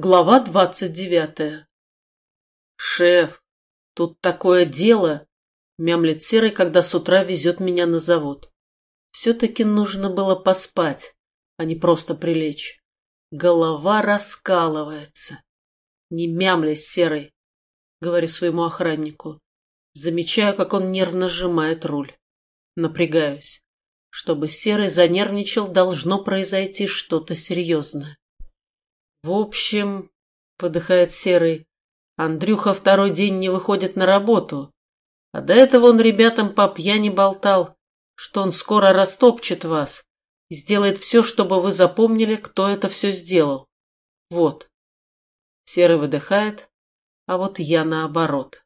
Глава двадцать девятая «Шеф, тут такое дело!» — мямлет Серый, когда с утра везет меня на завод. Все-таки нужно было поспать, а не просто прилечь. Голова раскалывается. «Не мямлясь, Серый!» — говорю своему охраннику. Замечаю, как он нервно сжимает руль. Напрягаюсь. Чтобы Серый занервничал, должно произойти что-то серьезное. В общем, подыхает Серый, Андрюха второй день не выходит на работу. А до этого он ребятам по пьяни болтал, что он скоро растопчет вас и сделает все, чтобы вы запомнили, кто это все сделал. Вот. Серый выдыхает, а вот я наоборот.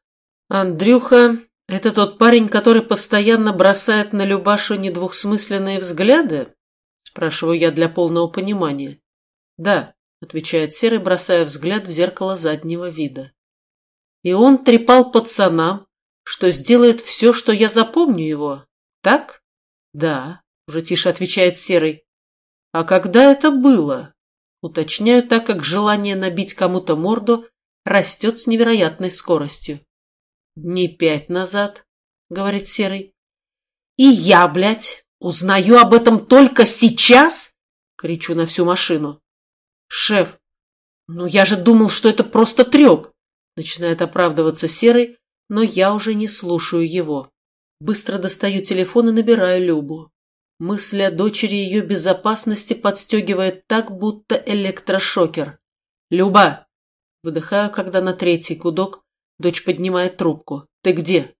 Андрюха — это тот парень, который постоянно бросает на Любашу недвусмысленные взгляды? Спрашиваю я для полного понимания. Да отвечает Серый, бросая взгляд в зеркало заднего вида. И он трепал пацанам, что сделает все, что я запомню его. Так? Да, уже тише отвечает Серый. А когда это было? Уточняю так, как желание набить кому-то морду растет с невероятной скоростью. Не пять назад, говорит Серый. И я, блядь, узнаю об этом только сейчас? Кричу на всю машину. «Шеф, ну я же думал, что это просто треп!» Начинает оправдываться Серый, но я уже не слушаю его. Быстро достаю телефон и набираю Любу. Мысль о дочери ее безопасности подстегивает так, будто электрошокер. «Люба!» Выдыхаю, когда на третий гудок дочь поднимает трубку. «Ты где?»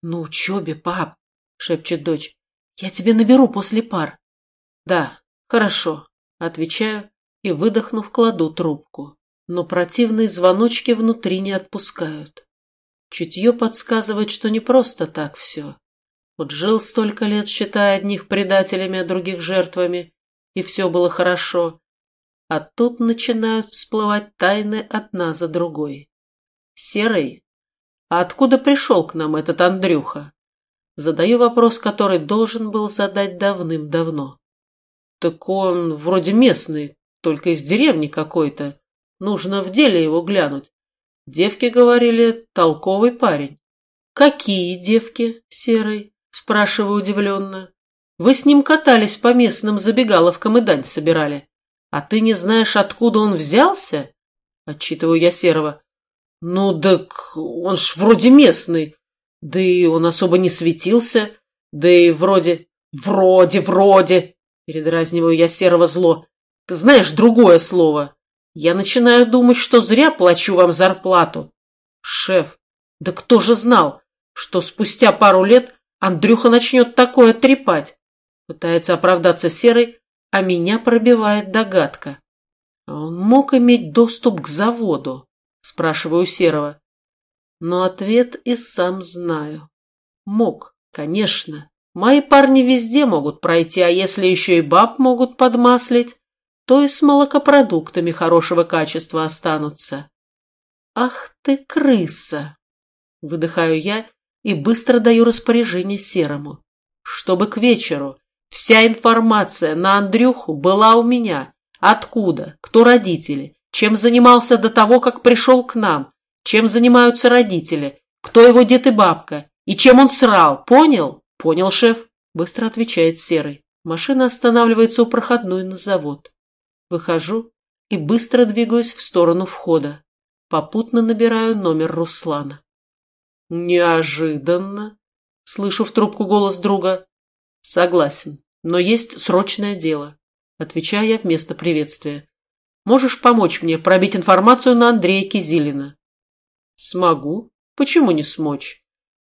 «На учебе, пап!» — шепчет дочь. «Я тебе наберу после пар». «Да, хорошо», — отвечаю и, выдохнув, кладу трубку. Но противные звоночки внутри не отпускают. Чутье подсказывает, что не просто так все. Вот жил столько лет, считая одних предателями, а других жертвами, и все было хорошо. А тут начинают всплывать тайны одна за другой. Серый, а откуда пришел к нам этот Андрюха? Задаю вопрос, который должен был задать давным-давно. Так он вроде местный, только из деревни какой-то. Нужно в деле его глянуть. Девки говорили, толковый парень. «Какие девки, Серый?» – спрашиваю удивленно. «Вы с ним катались по местным забегаловкам и дань собирали. А ты не знаешь, откуда он взялся?» – отчитываю я Серого. «Ну, так он ж вроде местный. Да и он особо не светился. Да и вроде... Вроде, вроде!» – передразниваю я Серого зло. Ты знаешь другое слово. Я начинаю думать, что зря плачу вам зарплату. Шеф, да кто же знал, что спустя пару лет Андрюха начнет такое трепать? Пытается оправдаться Серый, а меня пробивает догадка. Он мог иметь доступ к заводу? Спрашиваю Серого. Но ответ и сам знаю. Мог, конечно. Мои парни везде могут пройти, а если еще и баб могут подмаслить, то и с молокопродуктами хорошего качества останутся. «Ах ты, крыса!» — выдыхаю я и быстро даю распоряжение Серому. «Чтобы к вечеру вся информация на Андрюху была у меня. Откуда, кто родители, чем занимался до того, как пришел к нам, чем занимаются родители, кто его дед и бабка, и чем он срал, понял?» «Понял, шеф», — быстро отвечает Серый. Машина останавливается у проходной на завод. Выхожу и быстро двигаюсь в сторону входа. Попутно набираю номер Руслана. Неожиданно. Слышу в трубку голос друга. Согласен, но есть срочное дело. Отвечаю я вместо приветствия. Можешь помочь мне пробить информацию на Андрея Кизилина? Смогу. Почему не смочь?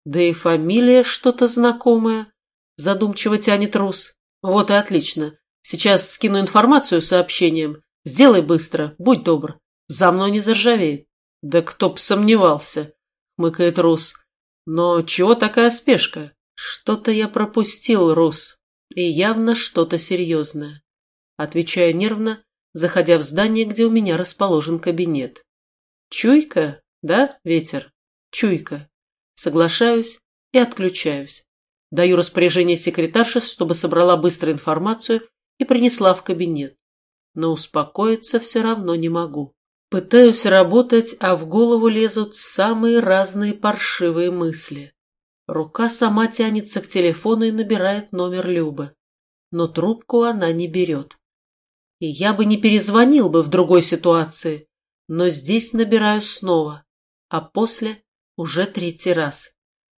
Да и фамилия что-то знакомое. Задумчиво тянет Рус. Вот и отлично. Сейчас скину информацию сообщением. Сделай быстро, будь добр. За мной не заржавеет. Да кто б сомневался, хмыкает Рус. Но чего такая спешка? Что-то я пропустил, Рус. И явно что-то серьезное. Отвечаю нервно, заходя в здание, где у меня расположен кабинет. Чуйка, да, ветер? Чуйка. Соглашаюсь и отключаюсь. Даю распоряжение секретарше, чтобы собрала быстро информацию и принесла в кабинет. Но успокоиться все равно не могу. Пытаюсь работать, а в голову лезут самые разные паршивые мысли. Рука сама тянется к телефону и набирает номер Любы. Но трубку она не берет. И я бы не перезвонил бы в другой ситуации, но здесь набираю снова, а после уже третий раз.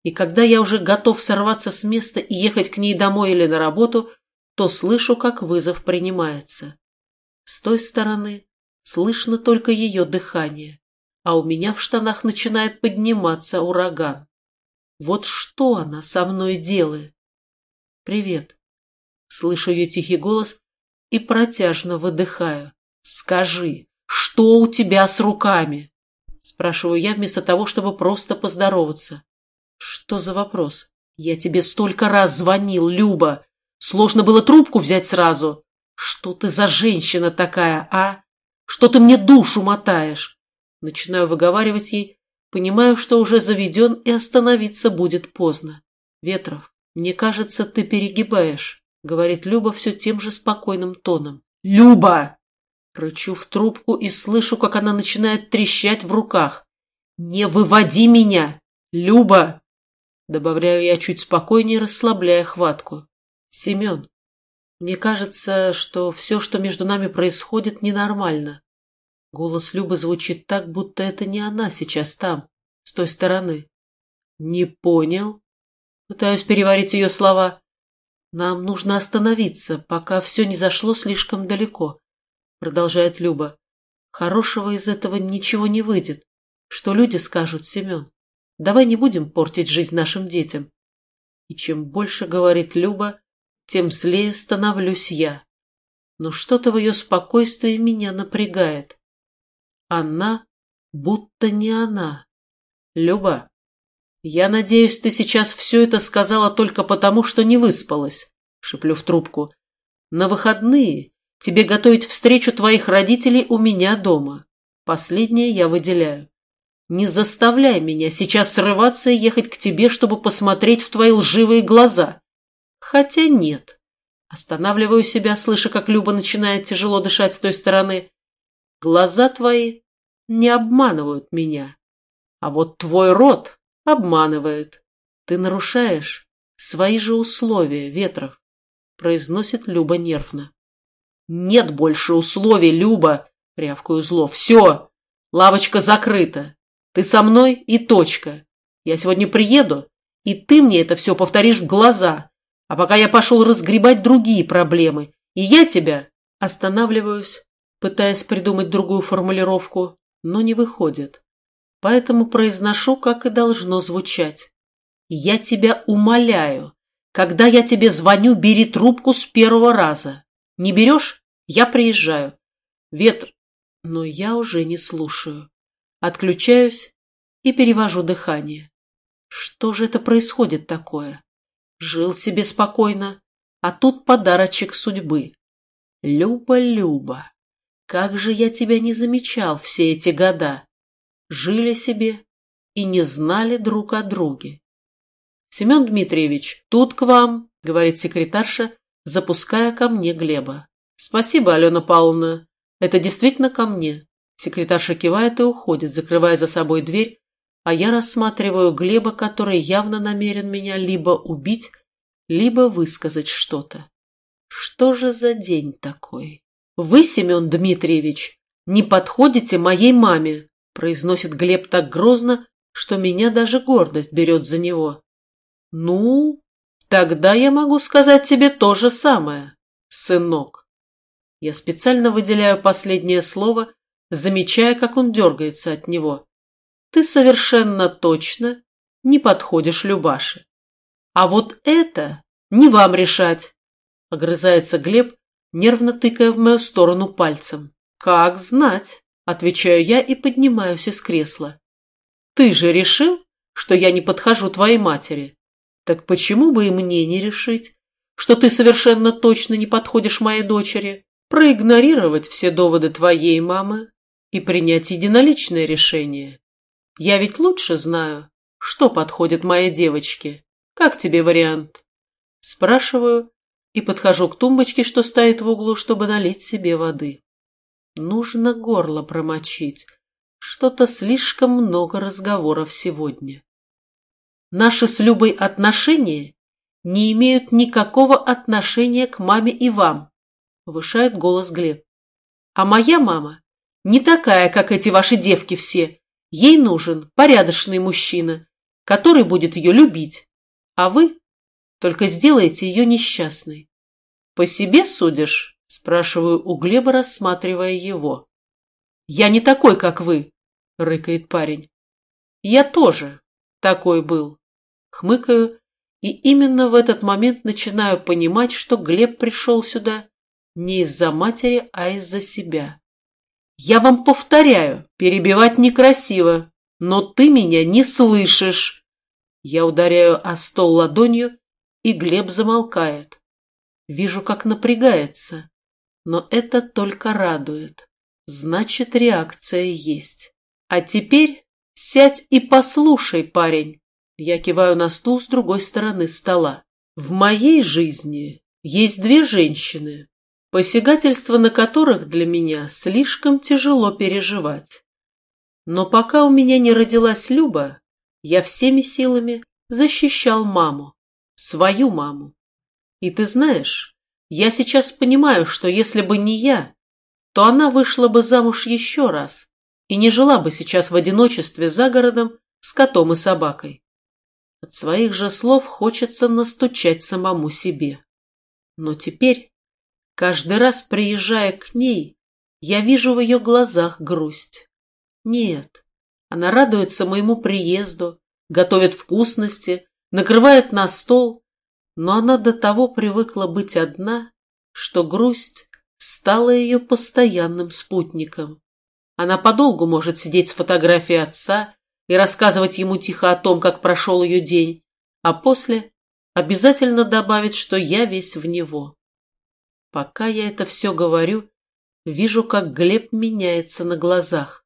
И когда я уже готов сорваться с места и ехать к ней домой или на работу, то слышу, как вызов принимается. С той стороны слышно только ее дыхание, а у меня в штанах начинает подниматься ураган. Вот что она со мной делает? «Привет». Слышу ее тихий голос и протяжно выдыхаю. «Скажи, что у тебя с руками?» Спрашиваю я вместо того, чтобы просто поздороваться. «Что за вопрос?» «Я тебе столько раз звонил, Люба. Сложно было трубку взять сразу. Что ты за женщина такая, а? Что ты мне душу мотаешь?» Начинаю выговаривать ей, понимаю, что уже заведен и остановиться будет поздно. «Ветров, мне кажется, ты перегибаешь», — говорит Люба все тем же спокойным тоном. «Люба!» Рычу в трубку и слышу, как она начинает трещать в руках. «Не выводи меня! Люба!» Добавляю я чуть спокойнее, расслабляя хватку. «Семен, мне кажется, что все, что между нами происходит, ненормально. Голос Любы звучит так, будто это не она сейчас там, с той стороны. Не понял? Пытаюсь переварить ее слова. Нам нужно остановиться, пока все не зашло слишком далеко, продолжает Люба. Хорошего из этого ничего не выйдет. Что люди скажут, Семен? Давай не будем портить жизнь нашим детям. И чем больше говорит Люба, тем злее становлюсь я. Но что-то в ее спокойствии меня напрягает. Она будто не она. Люба, я надеюсь, ты сейчас все это сказала только потому, что не выспалась, шеплю в трубку. На выходные тебе готовить встречу твоих родителей у меня дома. Последнее я выделяю. Не заставляй меня сейчас срываться и ехать к тебе, чтобы посмотреть в твои лживые глаза. Хотя нет. Останавливаю себя, слыша, как Люба начинает тяжело дышать с той стороны. Глаза твои не обманывают меня. А вот твой рот обманывает. Ты нарушаешь свои же условия, Ветров, произносит Люба нервно. Нет больше условий, Люба, рявкаю зло. Все, лавочка закрыта. Ты со мной и точка. Я сегодня приеду, и ты мне это все повторишь в глаза. А пока я пошел разгребать другие проблемы, и я тебя останавливаюсь, пытаясь придумать другую формулировку, но не выходит. Поэтому произношу, как и должно звучать. Я тебя умоляю, когда я тебе звоню, бери трубку с первого раза. Не берешь? Я приезжаю. Ветр. Но я уже не слушаю. Отключаюсь и перевожу дыхание. Что же это происходит такое? Жил себе спокойно, а тут подарочек судьбы. Люба, Люба, как же я тебя не замечал все эти года. Жили себе и не знали друг о друге. Семен Дмитриевич, тут к вам, говорит секретарша, запуская ко мне Глеба. Спасибо, Алена Павловна. Это действительно ко мне. Секретарша кивает и уходит, закрывая за собой дверь, а я рассматриваю Глеба, который явно намерен меня либо убить, либо высказать что-то. Что же за день такой? Вы, Семен Дмитриевич, не подходите моей маме, произносит Глеб так грозно, что меня даже гордость берет за него. Ну, тогда я могу сказать тебе то же самое, сынок. Я специально выделяю последнее слово, замечая, как он дергается от него ты совершенно точно не подходишь Любаше. А вот это не вам решать, — огрызается Глеб, нервно тыкая в мою сторону пальцем. Как знать, — отвечаю я и поднимаюсь из кресла. Ты же решил, что я не подхожу твоей матери. Так почему бы и мне не решить, что ты совершенно точно не подходишь моей дочери, проигнорировать все доводы твоей мамы и принять единоличное решение? Я ведь лучше знаю, что подходит моей девочке. Как тебе вариант? Спрашиваю и подхожу к тумбочке, что стоит в углу, чтобы налить себе воды. Нужно горло промочить. Что-то слишком много разговоров сегодня. Наши с Любой отношения не имеют никакого отношения к маме и вам, повышает голос Глеб. А моя мама не такая, как эти ваши девки все. Ей нужен порядочный мужчина, который будет ее любить. А вы только сделаете ее несчастной. По себе судишь? Спрашиваю у Глеба, рассматривая его. Я не такой, как вы, рыкает парень. Я тоже такой был. Хмыкаю и именно в этот момент начинаю понимать, что Глеб пришел сюда не из-за матери, а из-за себя. Я вам повторяю, перебивать некрасиво, но ты меня не слышишь. Я ударяю о стол ладонью, и Глеб замолкает. Вижу, как напрягается, но это только радует. Значит, реакция есть. А теперь сядь и послушай, парень. Я киваю на стул с другой стороны стола. В моей жизни есть две женщины, посягательства на которых для меня слишком тяжело переживать. Но пока у меня не родилась Люба, я всеми силами защищал маму, свою маму. И ты знаешь, я сейчас понимаю, что если бы не я, то она вышла бы замуж еще раз и не жила бы сейчас в одиночестве за городом с котом и собакой. От своих же слов хочется настучать самому себе. Но теперь, каждый раз приезжая к ней, я вижу в ее глазах грусть. Нет, она радуется моему приезду, готовит вкусности, накрывает на стол, но она до того привыкла быть одна, что грусть стала ее постоянным спутником. Она подолгу может сидеть с фотографией отца и рассказывать ему тихо о том, как прошел ее день, а после обязательно добавить, что я весь в него. Пока я это все говорю, вижу, как Глеб меняется на глазах.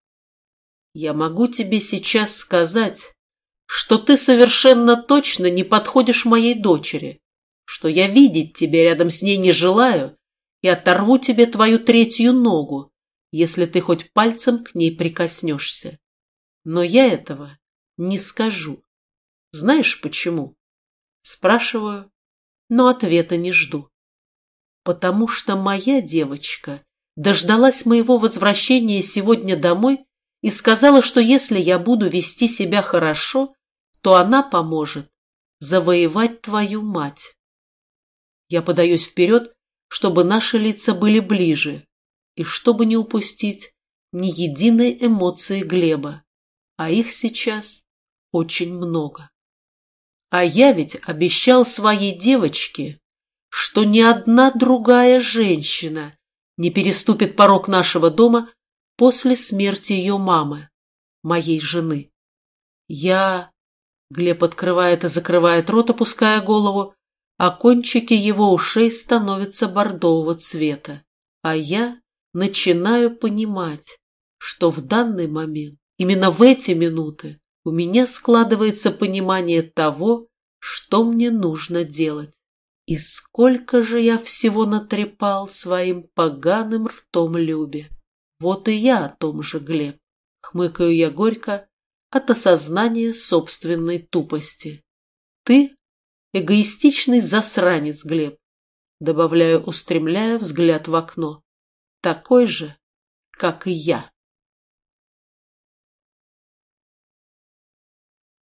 Я могу тебе сейчас сказать, что ты совершенно точно не подходишь моей дочери, что я видеть тебя рядом с ней не желаю и оторву тебе твою третью ногу, если ты хоть пальцем к ней прикоснешься. Но я этого не скажу. Знаешь почему? Спрашиваю, но ответа не жду. Потому что моя девочка дождалась моего возвращения сегодня домой и сказала, что если я буду вести себя хорошо, то она поможет завоевать твою мать. Я подаюсь вперед, чтобы наши лица были ближе, и чтобы не упустить ни единой эмоции Глеба а их сейчас очень много. А я ведь обещал своей девочке, что ни одна другая женщина не переступит порог нашего дома после смерти ее мамы, моей жены. Я... Глеб открывает и закрывает рот, опуская голову, а кончики его ушей становятся бордового цвета. А я начинаю понимать, что в данный момент Именно в эти минуты у меня складывается понимание того, что мне нужно делать. И сколько же я всего натрепал своим поганым ртом Любе. Вот и я о том же, Глеб. Хмыкаю я горько от осознания собственной тупости. Ты эгоистичный засранец, Глеб. Добавляю, устремляя взгляд в окно. Такой же, как и я.